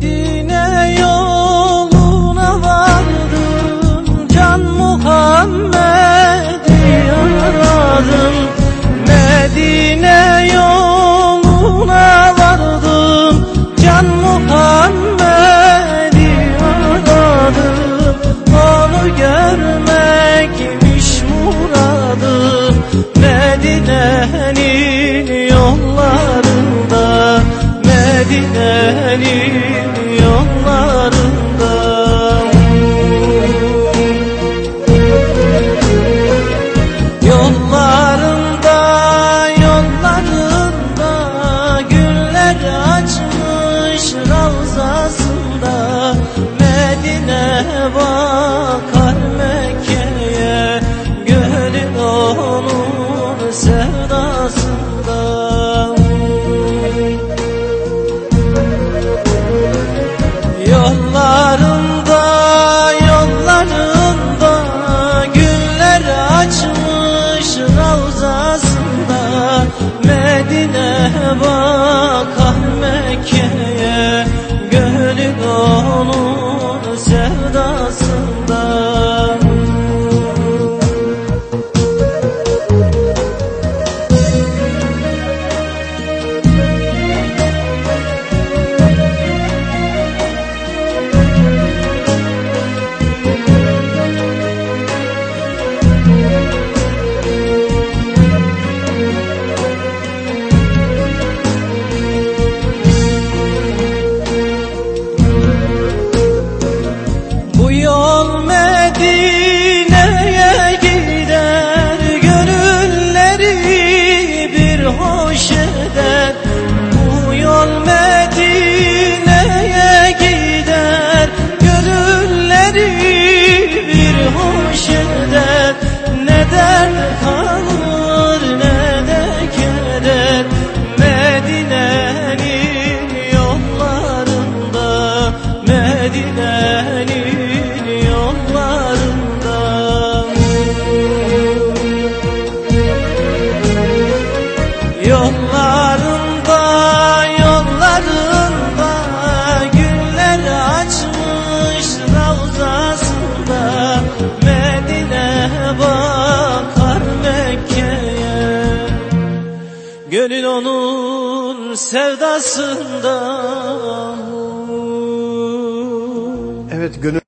do. bakar Mekke'ye Gönlün onun sevdasında. Yollarında, yollarında Güller açmış ravzasında Medine bak Gönül onun sevdasında Evet gönül